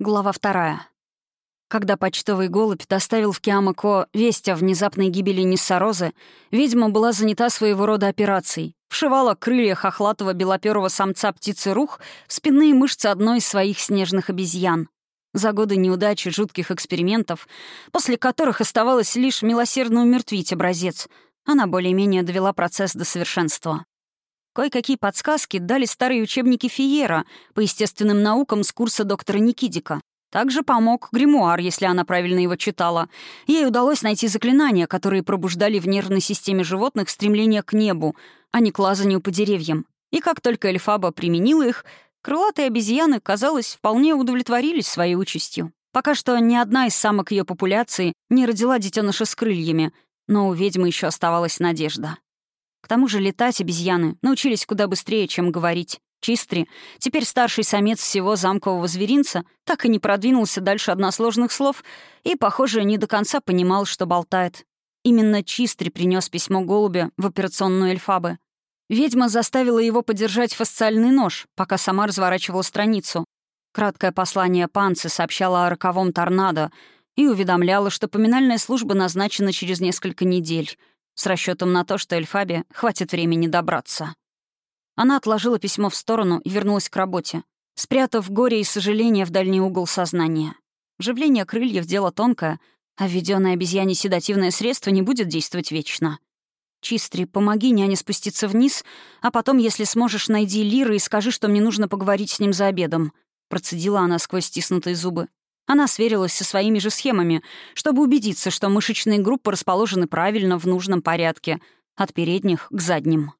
Глава вторая. Когда почтовый голубь доставил в Киамако весть о внезапной гибели Ниссарозы, ведьма была занята своего рода операцией. Вшивала крылья хохлатого белоперого самца птицы рух в спинные мышцы одной из своих снежных обезьян. За годы неудачи жутких экспериментов, после которых оставалось лишь милосердно умертвить образец, она более-менее довела процесс до совершенства. Кое-какие подсказки дали старые учебники Фиера по естественным наукам с курса доктора Никидика. Также помог гримуар, если она правильно его читала. Ей удалось найти заклинания, которые пробуждали в нервной системе животных стремление к небу, а не к лазанию по деревьям. И как только Эльфаба применила их, крылатые обезьяны, казалось, вполне удовлетворились своей участью. Пока что ни одна из самок ее популяции не родила детеныша с крыльями, но у ведьмы еще оставалась надежда. К тому же летать обезьяны научились куда быстрее, чем говорить. Чистри, теперь старший самец всего замкового зверинца, так и не продвинулся дальше односложных слов и, похоже, не до конца понимал, что болтает. Именно Чистри принес письмо голубя в операционную Эльфабы. Ведьма заставила его подержать фасциальный нож, пока сама разворачивала страницу. Краткое послание Панцы сообщало о роковом торнадо и уведомляло, что поминальная служба назначена через несколько недель — с расчетом на то, что Эльфабе хватит времени добраться. Она отложила письмо в сторону и вернулась к работе, спрятав горе и сожаление в дальний угол сознания. Живление крыльев — дело тонкое, а введенное обезьяне седативное средство не будет действовать вечно. «Чистри, помоги няне спуститься вниз, а потом, если сможешь, найди Лира и скажи, что мне нужно поговорить с ним за обедом», — процедила она сквозь стиснутые зубы. Она сверилась со своими же схемами, чтобы убедиться, что мышечные группы расположены правильно в нужном порядке, от передних к задним.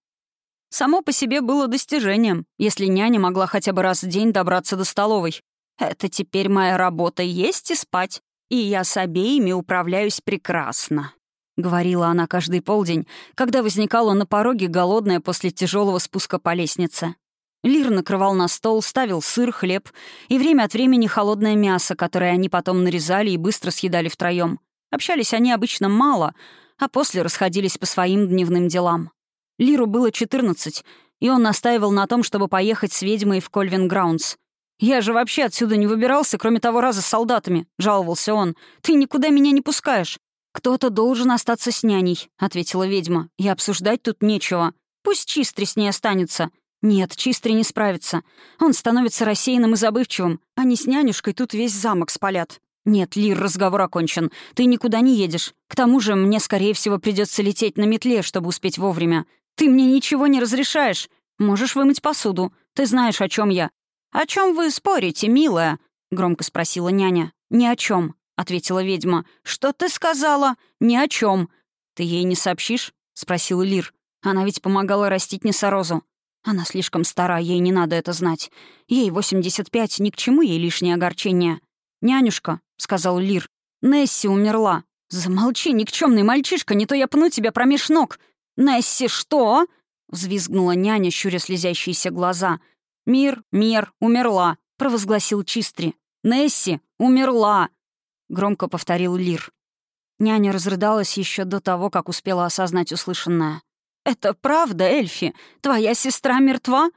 Само по себе было достижением, если няня могла хотя бы раз в день добраться до столовой. «Это теперь моя работа — есть и спать, и я с обеими управляюсь прекрасно», — говорила она каждый полдень, когда возникала на пороге голодная после тяжелого спуска по лестнице. Лир накрывал на стол, ставил сыр, хлеб и время от времени холодное мясо, которое они потом нарезали и быстро съедали втроем. Общались они обычно мало, а после расходились по своим дневным делам. Лиру было 14, и он настаивал на том, чтобы поехать с ведьмой в Кольвин Граундс. «Я же вообще отсюда не выбирался, кроме того раза с солдатами», — жаловался он. «Ты никуда меня не пускаешь». «Кто-то должен остаться с няней», — ответила ведьма. «И обсуждать тут нечего. Пусть Чистри с ней останется. Нет, Чистри не справится. Он становится рассеянным и забывчивым. Они с нянюшкой тут весь замок спалят. Нет, Лир, разговор окончен. Ты никуда не едешь. К тому же мне, скорее всего, придется лететь на метле, чтобы успеть вовремя. Ты мне ничего не разрешаешь. Можешь вымыть посуду. Ты знаешь, о чем я. О чем вы спорите, милая? громко спросила няня. Ни о чем, ответила ведьма. Что ты сказала? Ни о чем. Ты ей не сообщишь? спросил Лир. Она ведь помогала растить несорозу. Она слишком стара, ей не надо это знать. Ей 85, ни к чему ей лишнее огорчение. «Нянюшка», — сказал Лир, — «Несси умерла». «Замолчи, никчемный мальчишка, не то я пну тебя промеж ног». «Несси что?» — взвизгнула няня, щуря слезящиеся глаза. «Мир, мир, умерла», — провозгласил Чистри. «Несси умерла», — громко повторил Лир. Няня разрыдалась еще до того, как успела осознать услышанное. «Это правда, Эльфи? Твоя сестра мертва?»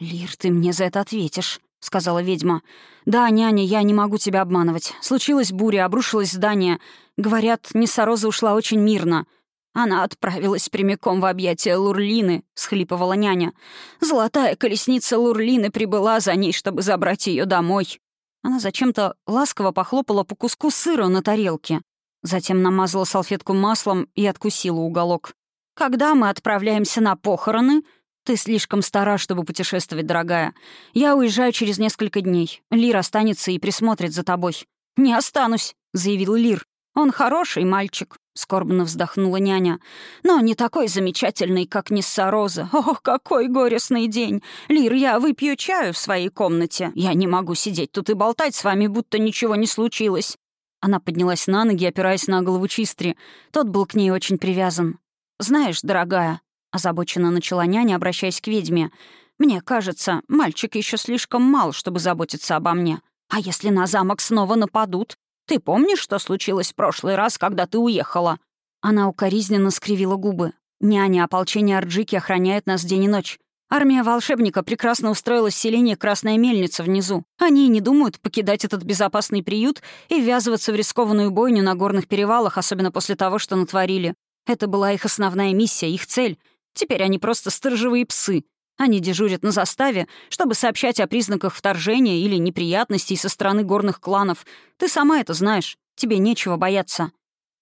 «Лир, ты мне за это ответишь», — сказала ведьма. «Да, няня, я не могу тебя обманывать. Случилась буря, обрушилось здание. Говорят, Несороза ушла очень мирно. Она отправилась прямиком в объятия Лурлины», — схлипывала няня. «Золотая колесница Лурлины прибыла за ней, чтобы забрать ее домой». Она зачем-то ласково похлопала по куску сыра на тарелке. Затем намазала салфетку маслом и откусила уголок. Когда мы отправляемся на похороны? Ты слишком стара, чтобы путешествовать, дорогая. Я уезжаю через несколько дней. Лир останется и присмотрит за тобой. Не останусь, заявил Лир. Он хороший мальчик, скорбно вздохнула няня. Но не такой замечательный, как Ниссароза. Ох, какой горестный день. Лир, я выпью чаю в своей комнате. Я не могу сидеть тут и болтать с вами, будто ничего не случилось. Она поднялась на ноги, опираясь на голову Чистри. Тот был к ней очень привязан. «Знаешь, дорогая», — озабоченно начала няня, обращаясь к ведьме, «мне кажется, мальчик еще слишком мал, чтобы заботиться обо мне. А если на замок снова нападут? Ты помнишь, что случилось в прошлый раз, когда ты уехала?» Она укоризненно скривила губы. «Няня, ополчение Арджики охраняет нас день и ночь. Армия волшебника прекрасно устроила селение Красная Мельница внизу. Они не думают покидать этот безопасный приют и ввязываться в рискованную бойню на горных перевалах, особенно после того, что натворили. Это была их основная миссия, их цель. Теперь они просто сторожевые псы. Они дежурят на заставе, чтобы сообщать о признаках вторжения или неприятностей со стороны горных кланов. Ты сама это знаешь. Тебе нечего бояться.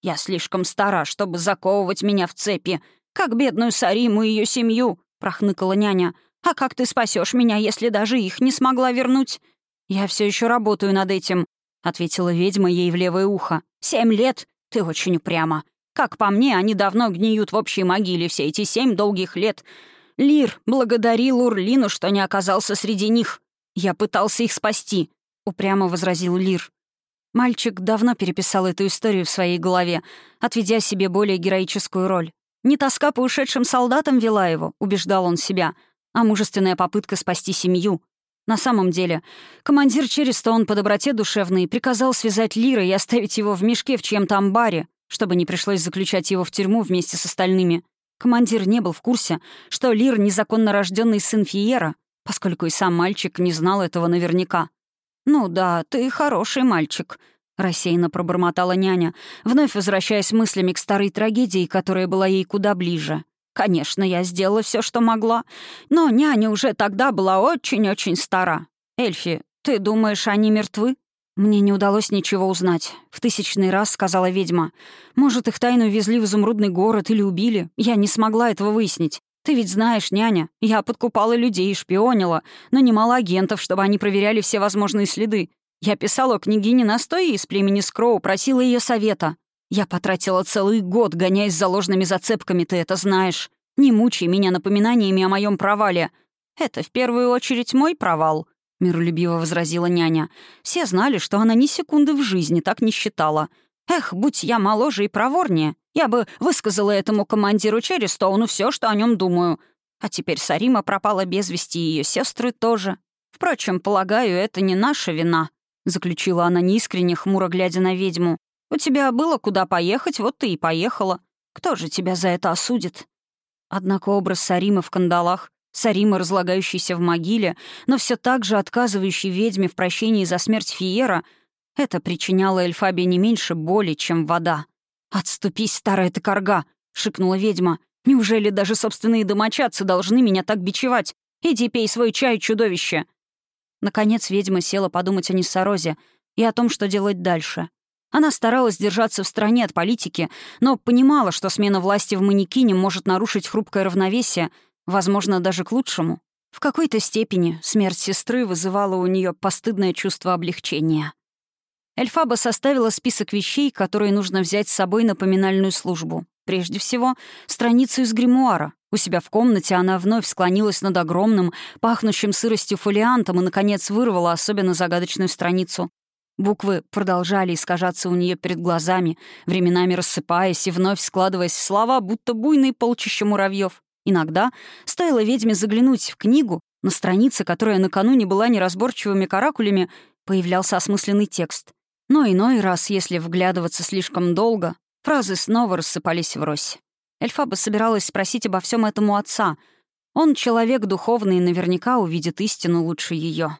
Я слишком стара, чтобы заковывать меня в цепи. Как бедную Сариму и ее семью прохныкала няня. «А как ты спасешь меня, если даже их не смогла вернуть?» «Я все еще работаю над этим», — ответила ведьма ей в левое ухо. «Семь лет? Ты очень упряма. Как по мне, они давно гниют в общей могиле все эти семь долгих лет. Лир, благодари Лурлину, что не оказался среди них. Я пытался их спасти», — упрямо возразил Лир. Мальчик давно переписал эту историю в своей голове, отведя себе более героическую роль. Не тоска по ушедшим солдатам вела его, убеждал он себя, а мужественная попытка спасти семью. На самом деле, командир Черестон по доброте душевной приказал связать Лира и оставить его в мешке в чьем-то амбаре, чтобы не пришлось заключать его в тюрьму вместе с остальными. Командир не был в курсе, что Лир — незаконно рожденный сын Фиера, поскольку и сам мальчик не знал этого наверняка. «Ну да, ты хороший мальчик», — рассеянно пробормотала няня, вновь возвращаясь мыслями к старой трагедии, которая была ей куда ближе. «Конечно, я сделала все, что могла, но няня уже тогда была очень-очень стара. Эльфи, ты думаешь, они мертвы?» «Мне не удалось ничего узнать», — в тысячный раз сказала ведьма. «Может, их тайну везли в изумрудный город или убили? Я не смогла этого выяснить. Ты ведь знаешь, няня, я подкупала людей и шпионила, но немало агентов, чтобы они проверяли все возможные следы. Я писала княгине Настои из племени Скроу, просила ее совета. Я потратила целый год, гоняясь за ложными зацепками, ты это знаешь. Не мучай меня напоминаниями о моем провале. Это в первую очередь мой провал, — миролюбиво возразила няня. Все знали, что она ни секунды в жизни так не считала. Эх, будь я моложе и проворнее, я бы высказала этому командиру Черристоуну все, что о нем думаю. А теперь Сарима пропала без вести, и ее сестры тоже. Впрочем, полагаю, это не наша вина. — заключила она неискренне, хмуро глядя на ведьму. «У тебя было куда поехать, вот ты и поехала. Кто же тебя за это осудит?» Однако образ Сарима в кандалах, Сарима, разлагающийся в могиле, но все так же отказывающий ведьме в прощении за смерть Фиера, это причиняло Эльфабе не меньше боли, чем вода. «Отступись, старая ты корга!» — шикнула ведьма. «Неужели даже собственные домочадцы должны меня так бичевать? Иди пей свой чай, чудовище!» Наконец ведьма села подумать о Ниссарозе и о том, что делать дальше. Она старалась держаться в стороне от политики, но понимала, что смена власти в манекине может нарушить хрупкое равновесие, возможно, даже к лучшему. В какой-то степени смерть сестры вызывала у нее постыдное чувство облегчения. Эльфаба составила список вещей, которые нужно взять с собой на поминальную службу. Прежде всего, страницу из гримуара, у себя в комнате она вновь склонилась над огромным, пахнущим сыростью фолиантом и, наконец, вырвала особенно загадочную страницу. Буквы продолжали искажаться у нее перед глазами, временами рассыпаясь и вновь складываясь в слова, будто буйные полчища муравьев. Иногда стоило ведьме заглянуть в книгу, на странице, которая накануне была неразборчивыми каракулями, появлялся осмысленный текст. Но иной раз, если вглядываться слишком долго, фразы снова рассыпались врозь. Эльфаба собиралась спросить обо всем этом у отца. Он человек духовный и наверняка увидит истину лучше ее.